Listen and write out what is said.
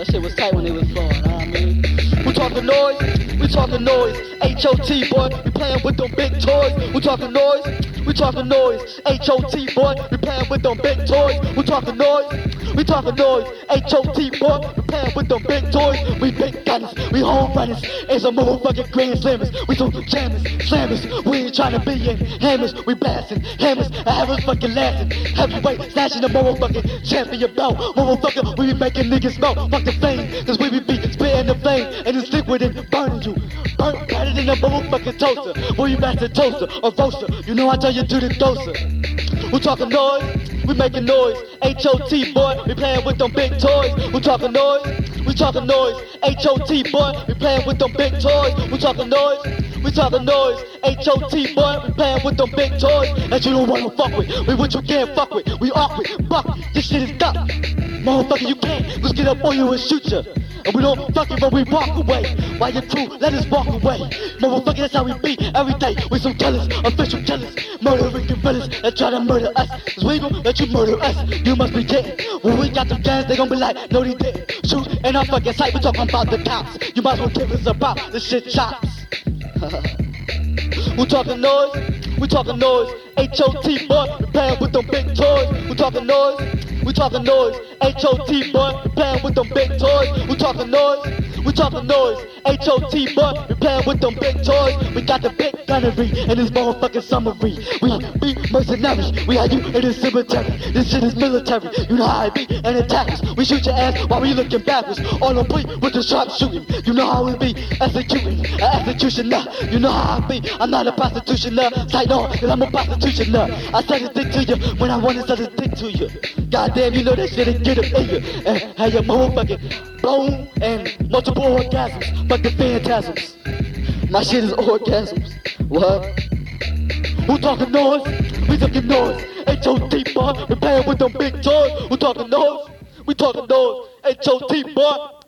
That shit was tight when they was flowing, I mean? We talking noise, we talking noise. H-O-T, boy, we playing with them big toys. We talking noise, we talking noise. H-O-T, boy, we playing with them big toys. We talking noise, we talking noise. H-O-T, boy, we playing with them big toys. We big gunners, we home runners. It's a motherfucking grand slammers. We some jammers, slammers. We ain't trying to be in hammers. We blasting hammers and hammers fucking laughing. Heavyweight, snatching the motherfucking champion belt. Motherfucker, we be making niggas melt. Fuck the fame, cause we be beat, spitting the flame. And it's liquid and burning you. Burn better than a motherfucking toaster. Boy, you master toaster or roaster. You know I tell you to the doser. We talking noise, we making noise. H-O-T, boy, we playing with them big toys. We talking noise, we talking noise. H-O-T, boy, we playing with them big toys. We talking noise, we talking noise. H-O-T, boy, we playing with them big toys. And you don't wanna fuck with, we what you can't fuck with. We awkward, buck, this shit is dumb. Motherfucker, you can't, let's get up on you and shoot ya. And we don't fuck it, but we walk away. Why your crew, let us walk away. Motherfucker, that's how we be every day. We some killers, official killers. Murdering gorillas that try to murder us. Cause we gon' let you murder us. You must be kidding. When we got them guns, they gon' be like, no, they didn't. Shoot in our fucking sight, we talking about the cops. You might as well give us a pop. This shit chops. we talking noise, we talking noise. H-O-T, boy, playing with them big toys. We talking noise, we talking noise. H-O-T, boy, playing with them big toys. We talking noise, we noise. H-O-T, boy, we playing with them big toys. We got the big gunnery in this motherfucking summary. We be mercenaries, we are you in the cemetery. This shit is military, you know how it be, and attackers. We shoot your ass while we looking backwards. On the plate with the sharp shooting. You know how it be, executing, an executioner. You know how I be, I'm not a prostitutioner. Sight on, cause I'm a prostitutioner. I said a thing to you when I wanted to say a thing to you. Goddamn, you know that shit and get up in you. And have your motherfucking blown and multiple orgasms, but the phantasms. My shit is orgasms. What? Who talking noise? We talking noise. H-O-T, boy. We playing with them big toys. Who talking noise? We talking noise. H-O-T, boy.